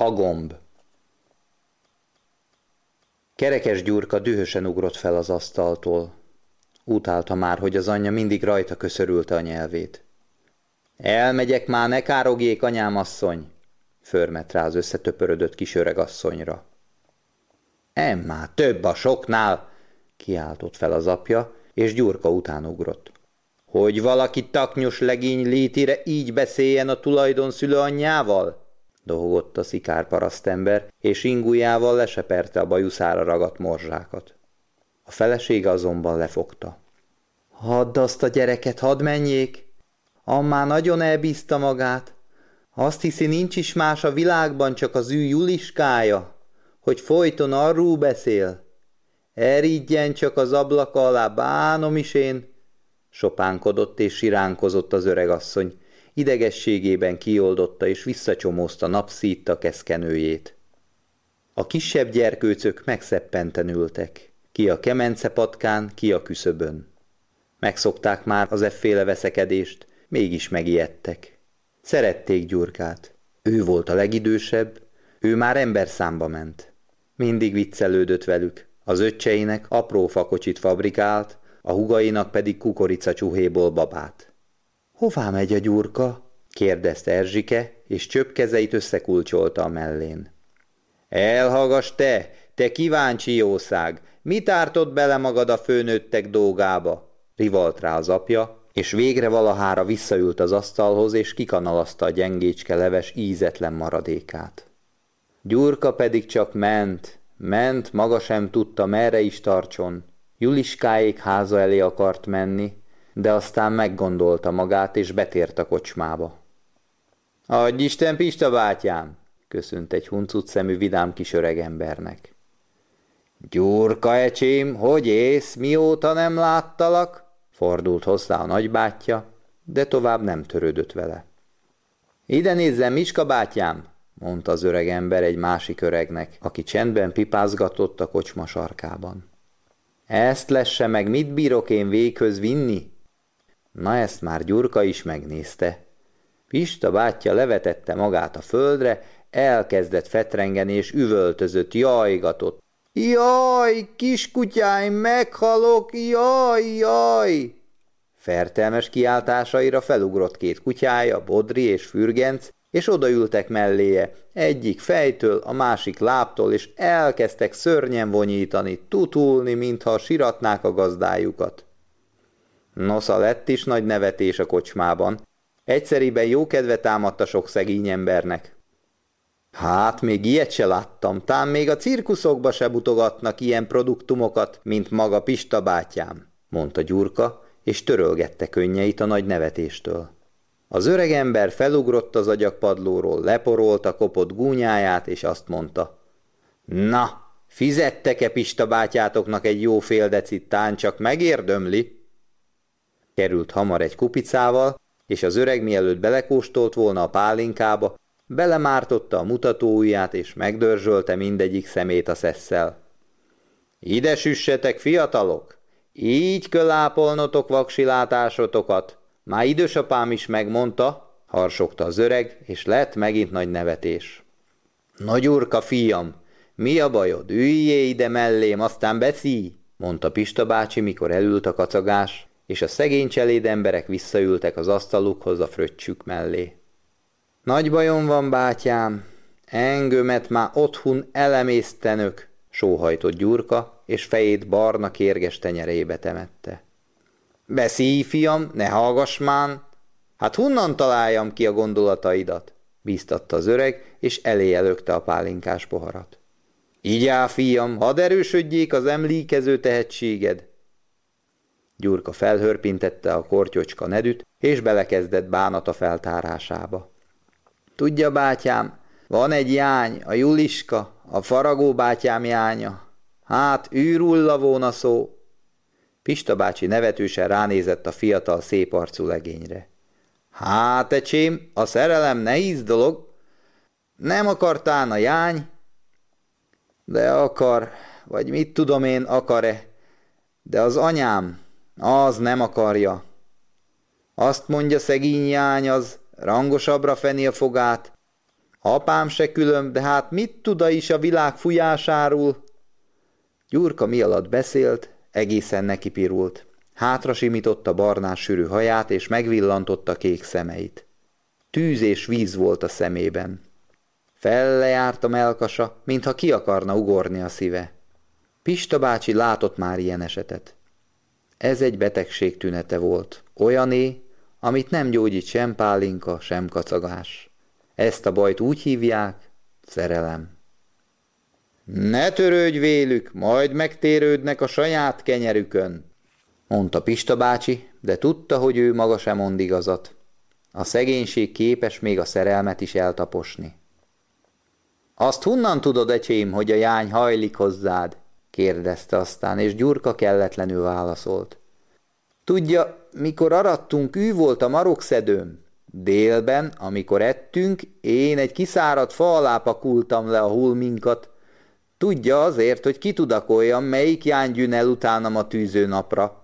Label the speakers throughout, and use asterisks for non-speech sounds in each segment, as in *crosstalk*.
Speaker 1: A gomb Kerekes Gyurka dühösen ugrott fel az asztaltól. Utálta már, hogy az anyja mindig rajta köszörülte a nyelvét. Elmegyek már, ne károgjék, anyám asszony! Förmet rá az összetöpörödött kis öregasszonyra. Emma, több a soknál! kiáltott fel az apja, és Gyurka után ugrott. Hogy valaki taknyos legény létire így beszéljen a tulajdon szülő anyjával? Dohogott a szikár parasztember, és ingujjával leseperte a bajuszára ragadt morzsákat. A felesége azonban lefogta. Hadd azt a gyereket, hadd menjék! Ammá nagyon elbízta magát. Azt hiszi, nincs is más a világban, csak az ő Juliskája, hogy folyton arról beszél. Eridjen csak az ablaka alá, bánom is én, sopánkodott és siránkozott az öregasszony, idegességében kioldotta és visszacsomózta napszítta keszkenőjét. A kisebb gyerkőcök megszeppenten ültek, ki a kemence patkán, ki a küszöbön. Megszokták már az efféle veszekedést, mégis megijedtek. Szerették Gyurkát. Ő volt a legidősebb, ő már ember számba ment. Mindig viccelődött velük. Az öccseinek apró fakocsit fabrikált, a hugainak pedig kukorica csuhéból babát. Hová megy a gyurka? kérdezte Erzsike, és csöpp kezeit összekulcsolta a mellén. Elhallgass te, te kíváncsi jószág, mit ártott bele magad a főnőttek dolgába? Rivalt rá az apja, és végre valahára visszaült az asztalhoz, és kikanalazta a gyengécske leves ízetlen maradékát. Gyurka pedig csak ment, ment, maga sem tudta, merre is tartson. Juliskáék háza elé akart menni, de aztán meggondolta magát, és betért a kocsmába. Adj Isten, Pista bátyám! köszönt egy huncut szemű vidám kis embernek. Gyurka ecsém, hogy ész, mióta nem láttalak? Fordult hozzá a nagybátyja, de tovább nem törődött vele. Ide nézzem, Miska bátyám, mondta az öreg ember egy másik öregnek, aki csendben pipázgatott a kocsma sarkában. Ezt lesse meg, mit bírok én véghöz vinni? Na ezt már Gyurka is megnézte. Pista bátyja levetette magát a földre, elkezdett fetrengeni és üvöltözött, jajgatott. Jaj, kiskutyáim, meghalok, jaj, jaj! Fertelmes kiáltásaira felugrott két kutyája, Bodri és Fürgenc, és odaültek melléje, egyik fejtől, a másik láptól, és elkezdtek szörnyen vonyítani, tutulni, mintha siratnák a gazdájukat. Nosza lett is nagy nevetés a kocsmában. Egyszeriben jó kedve támadta sok szegény embernek. Hát, még ilyet se láttam, tám még a cirkuszokba se butogatnak ilyen produktumokat, mint maga Pista bátyám, mondta Gyurka, és törölgette könnyeit a nagy nevetéstől. Az öreg ember felugrott az agyakpadlóról, leporolta kopott gúnyáját, és azt mondta. Na, fizettek-e Pista bátyátoknak egy jó fél decit, tán csak megérdömli? Került hamar egy kupicával, és az öreg mielőtt belekóstolt volna a pálinkába, belemártotta a mutatóujját, és megdörzsölte mindegyik szemét a szesszel. Ide süssetek, fiatalok! Így kell ápolnotok vaksilátásotokat, már idősapám is megmondta, harsogta az öreg, és lett megint nagy nevetés. Nagy urka, fiam, mi a bajod? Üljé ide mellém, aztán beszélj, mondta Pista bácsi, mikor elült a kacagás, és a szegény cseléd emberek visszaültek az asztalukhoz a fröccsük mellé. Nagy bajom van, bátyám, engömet már otthon elemésztenök, sóhajtott Gyurka, és fejét barna kérges tenyerébe temette. Beszélj, fiam, ne hallgass már! Hát honnan találjam ki a gondolataidat? bíztatta az öreg, és elé előkte a pálinkás poharat. Így áll, fiam, hadd erősödjék az emlékező tehetséged. Gyurka felhörpintette a kortyocska nedűt, és belekezdett bánata feltárásába. Tudja, bátyám, van egy jány, a Juliska, a faragó bátyám jánya. Hát, űrulla volna szó, Pista bácsi nevetősen ránézett a fiatal szép arcú legényre. Hát, ecsém, a szerelem nehéz dolog. Nem akartán a jány? De akar, vagy mit tudom én, akar-e. De az anyám, az nem akarja. Azt mondja szegény jány, az rangosabbra feni a fogát. Apám se külön, de hát mit tud is a világ fújásáról? Gyurka mi alatt beszélt, egészen nekipirult. Hátra simította barnás sűrű haját, és megvillantotta kék szemeit. Tűz és víz volt a szemében. Fellejárt a melkasa, mintha ki akarna ugorni a szíve. Pista bácsi látott már ilyen esetet. Ez egy betegség tünete volt, olyané, amit nem gyógyít sem pálinka, sem kacagás. Ezt a bajt úgy hívják, szerelem. Ne törődj vélük, majd megtérődnek a saját kenyerükön, mondta Pista bácsi, de tudta, hogy ő maga sem mond igazat. A szegénység képes még a szerelmet is eltaposni. Azt honnan tudod, ecsém, hogy a jány hajlik hozzád? Kérdezte aztán, és Gyurka kelletlenül válaszolt. Tudja, mikor arattunk, ő volt a marokszedőm. Délben, amikor ettünk, én egy kiszáradt fa alá pakultam le a hulminkat. Tudja azért, hogy ki tudakoljam, melyik jángyűn el utánam a tűző napra.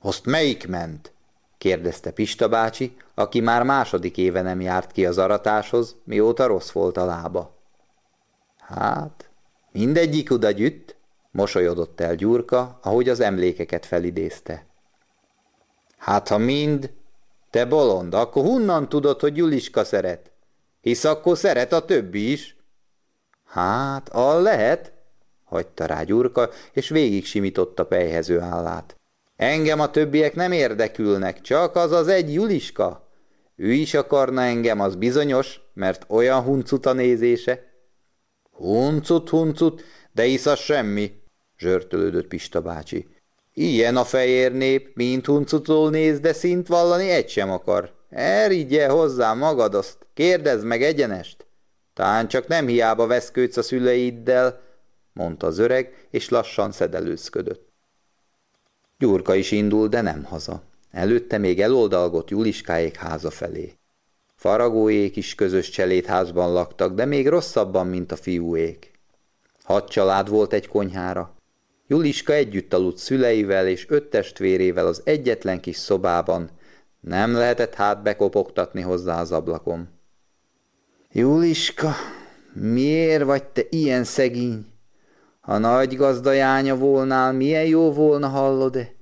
Speaker 1: Azt melyik ment? kérdezte Pista bácsi, aki már második éve nem járt ki az aratáshoz, mióta rossz volt a lába. Hát, mindegyik oda gyütt, mosolyodott el Gyurka, ahogy az emlékeket felidézte. Hát ha mind, te bolond, akkor honnan tudod, hogy Juliska szeret? Hisz akkor szeret a többi is. Hát, al lehet, hagyta rá Gyurka, és végig simította pejhező állát. Engem a többiek nem érdekülnek, csak az az egy Juliska. Ő is akarna engem, az bizonyos, mert olyan huncut a nézése. Huncut, huncut, de hisz az semmi, zsörtölődött Pista bácsi. Ilyen a fehér nép, mint huncutól néz, de szint vallani egy sem akar. Erigye hozzá magad azt, kérdezd meg egyenest. Tán csak nem hiába veszkődsz a szüleiddel, mondta az öreg, és lassan szedelőzködött. Gyurka is indul, de nem haza. Előtte még eloldalgott Juliskáék háza felé. Faragóék is közös cselédházban laktak, de még rosszabban, mint a fiúék. Hat család volt egy konyhára. Juliska együtt aludt szüleivel és öt testvérével az egyetlen kis szobában. Nem lehetett hát bekopogtatni hozzá az ablakon. Juliska, miért vagy te ilyen szegény? Ha nagy gazdajánya volnál, milyen jó volna, hallod-e?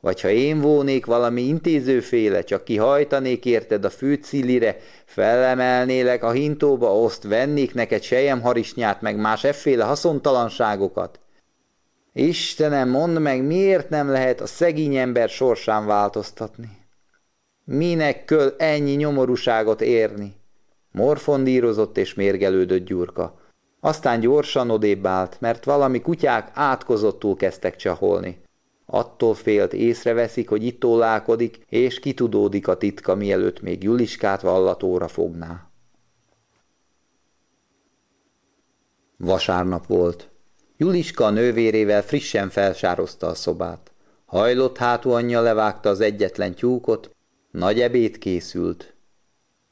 Speaker 1: Vagy ha én volnék valami intézőféle, csak kihajtanék érted a főcillire, felemelnélek a hintóba, oszt vennék neked harisnyát, meg más efféle haszontalanságokat. Istenem, mondd meg, miért nem lehet a szegény ember sorsán változtatni? Minek köl ennyi nyomorúságot érni? Morfondírozott és mérgelődött Gyurka. Aztán gyorsan odébb állt, mert valami kutyák átkozottul kezdtek csaholni. Attól félt észreveszik, hogy itt tólálkodik, és kitudódik a titka, mielőtt még Juliskát vallatóra fogná. Vasárnap volt. Juliska a nővérével frissen felsározta a szobát. Hajlott hátú anyja levágta az egyetlen tyúkot, nagy ebéd készült.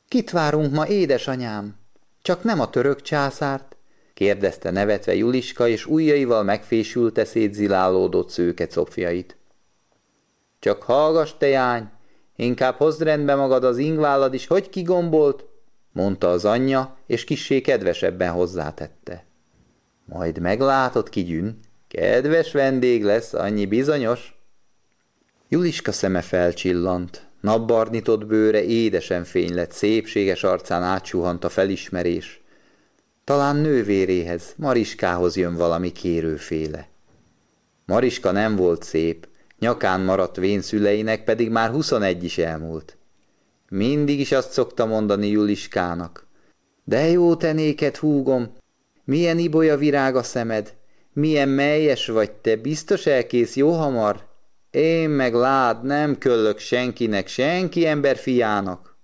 Speaker 1: Kit várunk ma, édesanyám? Csak nem a török császárt? Kérdezte nevetve Juliska, és ujjaival megfésülte szétzilálódott szőke cofjait. Csak hallgass, te jány, inkább hozd rendbe magad az ingvállad is, hogy kigombolt, mondta az anyja, és kissé kedvesebben hozzátette. Majd meglátod, kigyűn, kedves vendég lesz, annyi bizonyos. Juliska szeme felcsillant, napbarnitott bőre édesen fény lett, szépséges arcán átsuhant a felismerés. Talán nővéréhez, Mariskához jön valami kérőféle. Mariska nem volt szép, nyakán maradt vén szüleinek pedig már huszonegy is elmúlt. Mindig is azt szokta mondani Juliskának. De jó tenéket húgom, milyen ibolya virág a szemed, milyen melyes vagy te, biztos elkész jó hamar? Én meg lád, nem köllök senkinek, senki ember fiának.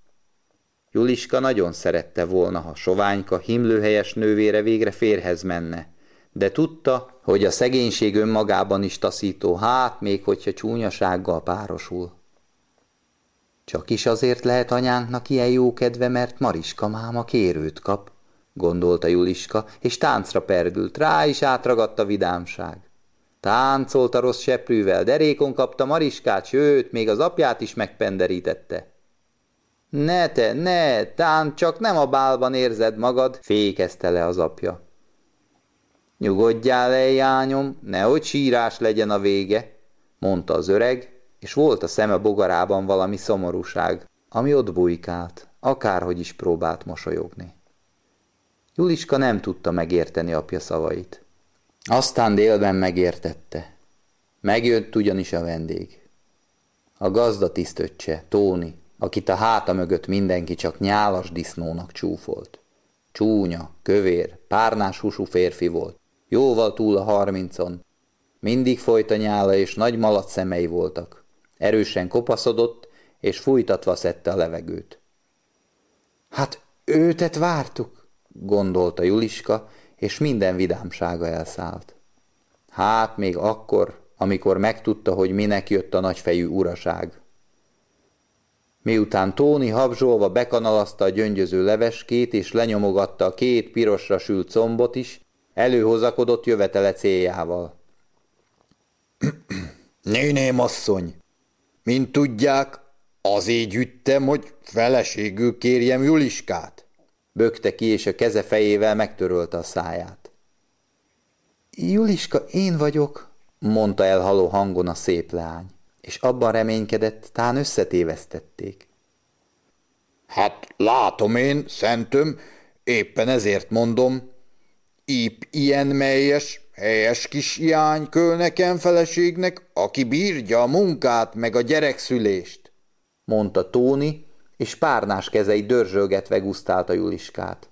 Speaker 1: Juliska nagyon szerette volna, ha soványka, himlőhelyes nővére végre férhez menne, de tudta, hogy a szegénység önmagában is taszító, hát még hogyha csúnyasággal párosul. Csak is azért lehet anyánknak ilyen jó kedve, mert Mariska máma kérőt kap, gondolta Juliska, és táncra perdült, rá is átragadta vidámság. Táncolt a rossz seprűvel, derékon kapta Mariskát, sőt, még az apját is megpenderítette. Ne te, ne, tán csak nem a bálban érzed magad, fékezte le az apja. Nyugodjál el, jányom, nehogy sírás legyen a vége, mondta az öreg, és volt a szeme bogarában valami szomorúság, ami ott bujkált, akárhogy is próbált mosolyogni. Juliska nem tudta megérteni apja szavait. Aztán délben megértette. Megjött ugyanis a vendég. A gazda tisztöccse, Tóni, akit a háta mögött mindenki csak nyálas disznónak csúfolt. Csúnya, kövér, párnás húsú férfi volt, jóval túl a harmincon. Mindig folyt a nyála, és nagy malac szemei voltak. Erősen kopaszodott, és fújtatva szedte a levegőt. Hát őtet vártuk, gondolta Juliska, és minden vidámsága elszállt. Hát még akkor, amikor megtudta, hogy minek jött a nagyfejű uraság. Miután Tóni habzsolva bekanalazta a gyöngyöző leveskét, és lenyomogatta a két pirosra sült combot is, előhozakodott jövetele céljával. *clears throat* Néném asszony, mint tudják, azért gyűjtem, hogy feleségül kérjem Juliskát. Bökte ki, és a keze fejével megtörölte a száját. Juliska, én vagyok, mondta el haló hangon a szép leány, és abban reménykedett, tán összetévesztették. Hát látom én, szentöm, éppen ezért mondom, épp ilyen melyes, helyes kis köl nekem feleségnek, aki bírja a munkát meg a gyerekszülést, mondta Tóni, és párnás kezei dörzsölgetve gusztálta Juliskát.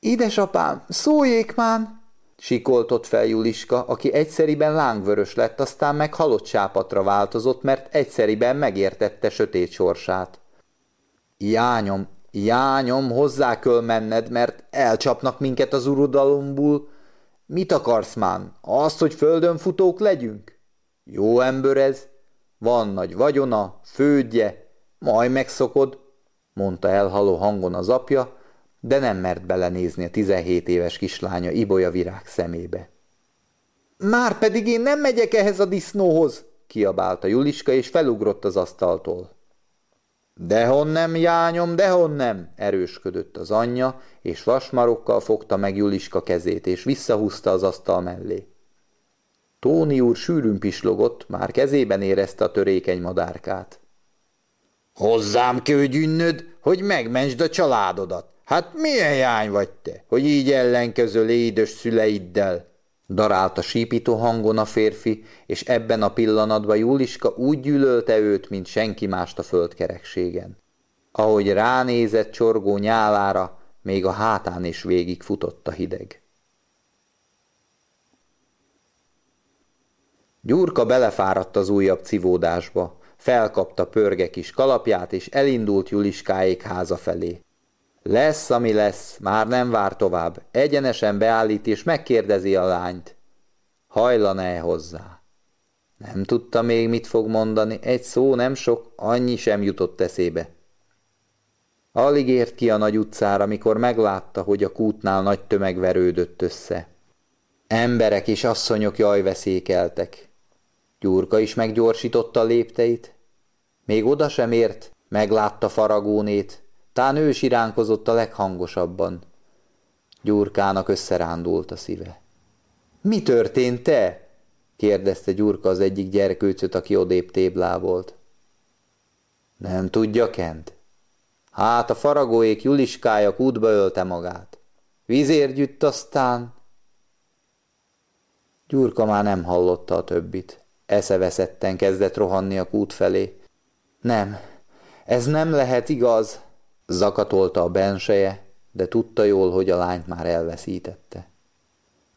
Speaker 1: Édesapám, szóljék már! Sikoltott fel Juliska, aki egyszeriben lángvörös lett, aztán meg halott sápatra változott, mert egyszeriben megértette sötét sorsát. Jányom, jányom, hozzá kell menned, mert elcsapnak minket az urodalomból. Mit akarsz mán? Azt, hogy földön futók legyünk? Jó ember ez, van nagy vagyona, fődje, majd megszokod, mondta elhaló hangon az apja, de nem mert belenézni a tizenhét éves kislánya Ibolya virág szemébe. Már pedig én nem megyek ehhez a disznóhoz, kiabálta Juliska, és felugrott az asztaltól. Dehon nem, jányom, dehon nem, erősködött az anyja, és vasmarokkal fogta meg Juliska kezét, és visszahúzta az asztal mellé. Tóni úr sűrűn pislogott, már kezében érezte a törékeny madárkát. Hozzám küldjünnöd, hogy megmentsd a családodat. Hát milyen jány vagy te, hogy így ellenközöl édes szüleiddel? Darálta sípító hangon a férfi, és ebben a pillanatban Juliska úgy gyűlölte őt, mint senki mást a földkerekségen. Ahogy ránézett csorgó nyálára, még a hátán is végig futott a hideg. Gyurka belefáradt az újabb civódásba, felkapta pörge kis kalapját, és elindult Juliskáék háza felé. Lesz, ami lesz, már nem vár tovább. Egyenesen beállít és megkérdezi a lányt. Hajlan-e hozzá? Nem tudta még, mit fog mondani, egy szó nem sok, annyi sem jutott eszébe. Alig ért ki a nagy utcára, mikor meglátta, hogy a kútnál nagy tömeg verődött össze. Emberek és asszonyok jaj veszékeltek. Gyurka is meggyorsította a lépteit. Még oda sem ért, meglátta faragónét, tán ő siránkozott a leghangosabban. Gyurkának összerándult a szíve. Mi történt te? kérdezte Gyurka az egyik gyerkőcöt, aki odébb téblábolt. Nem tudja, Kent? Hát a faragóék Juliskája kútba ölte magát. Vizért gyütt aztán... Gyurka már nem hallotta a többit. Eszeveszetten kezdett rohanni a kút felé. Nem, ez nem lehet igaz, zakatolta a benseje, de tudta jól, hogy a lányt már elveszítette.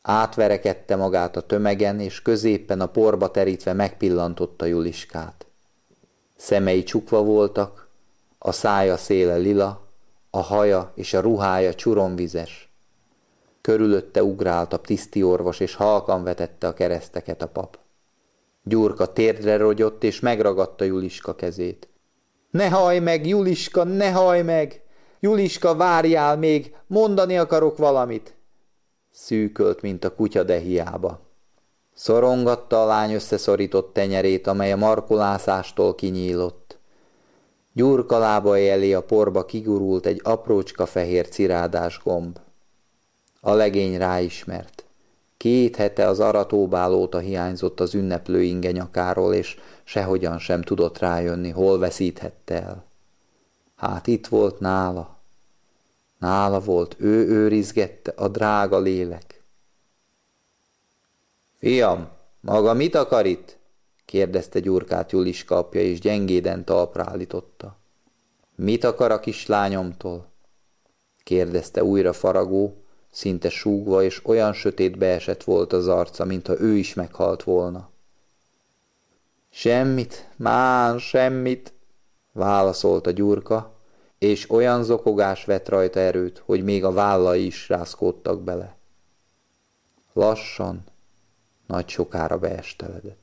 Speaker 1: Átverekedte magát a tömegen, és középpen a porba terítve megpillantotta Juliskát. Szemei csukva voltak, a szája széle lila, a haja és a ruhája csuromvizes. Körülötte ugrált a tisztiorvos, és halkan vetette a kereszteket a pap. Gyurka térdre rogyott, és megragadta Juliska kezét. Ne haj meg, Juliska, ne haj meg! Juliska, várjál még, mondani akarok valamit! Szűkölt, mint a kutya, de hiába. Szorongatta a lány összeszorított tenyerét, amely a markolászástól kinyílott. Gyurka lábai elé a porba kigurult egy aprócska fehér cirádás gomb. A legény ráismert. Két hete az aratóbál óta hiányzott az ünneplő inge nyakáról, és sehogyan sem tudott rájönni, hol veszíthette el. Hát itt volt nála. Nála volt, ő őrizgette a drága lélek. Fiam, maga mit akar itt? kérdezte Gyurkát Juliska apja, és gyengéden talpra állította. Mit akar a kislányomtól? kérdezte újra faragó, szinte súgva, és olyan sötét beesett volt az arca, mintha ő is meghalt volna. Semmit, már semmit, válaszolta Gyurka, és olyan zokogás vett rajta erőt, hogy még a vállai is rászkódtak bele. Lassan, nagy sokára beesteledett.